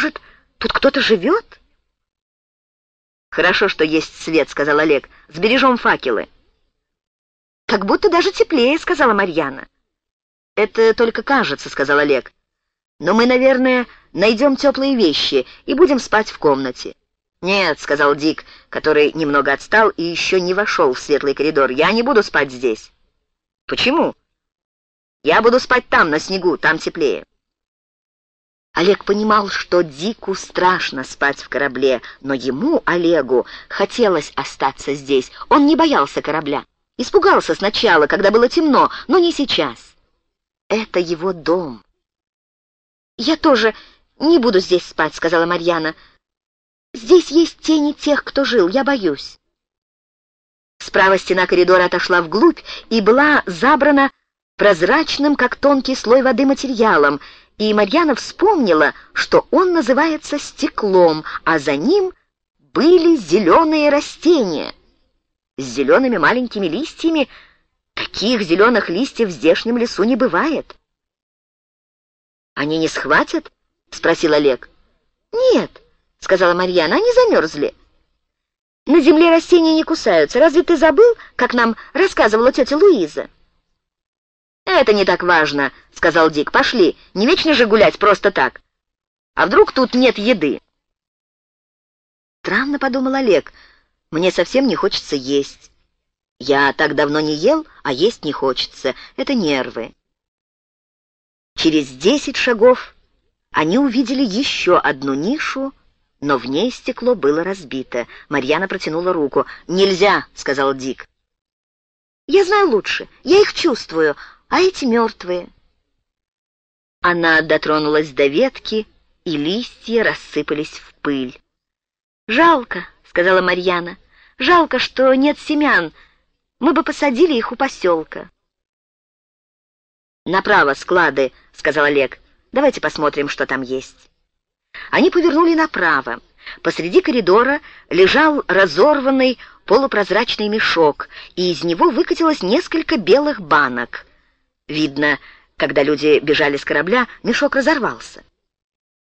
Может, тут кто-то живет?» «Хорошо, что есть свет», — сказал Олег. «Сбережем факелы». «Как будто даже теплее», — сказала Марьяна. «Это только кажется», — сказал Олег. «Но мы, наверное, найдем теплые вещи и будем спать в комнате». «Нет», — сказал Дик, который немного отстал и еще не вошел в светлый коридор. «Я не буду спать здесь». «Почему?» «Я буду спать там, на снегу, там теплее». Олег понимал, что Дику страшно спать в корабле, но ему, Олегу, хотелось остаться здесь. Он не боялся корабля. Испугался сначала, когда было темно, но не сейчас. Это его дом. «Я тоже не буду здесь спать», — сказала Марьяна. «Здесь есть тени тех, кто жил, я боюсь». Справа стена коридора отошла вглубь и была забрана прозрачным, как тонкий слой воды, материалом, и Марьяна вспомнила, что он называется стеклом, а за ним были зеленые растения с зелеными маленькими листьями. Таких зеленых листьев в здешнем лесу не бывает. «Они не схватят?» — спросил Олег. «Нет», — сказала Марьяна, — «они замерзли». «На земле растения не кусаются. Разве ты забыл, как нам рассказывала тетя Луиза?» «Это не так важно», — сказал Дик. «Пошли, не вечно же гулять просто так. А вдруг тут нет еды?» Странно, — подумал Олег, — мне совсем не хочется есть. Я так давно не ел, а есть не хочется. Это нервы. Через десять шагов они увидели еще одну нишу, но в ней стекло было разбито. Марьяна протянула руку. «Нельзя», — сказал Дик. «Я знаю лучше. Я их чувствую а эти мертвые. Она дотронулась до ветки, и листья рассыпались в пыль. «Жалко», — сказала Марьяна, — «жалко, что нет семян. Мы бы посадили их у поселка». «Направо склады», — сказал Олег. «Давайте посмотрим, что там есть». Они повернули направо. Посреди коридора лежал разорванный полупрозрачный мешок, и из него выкатилось несколько белых банок. Видно, когда люди бежали с корабля, мешок разорвался.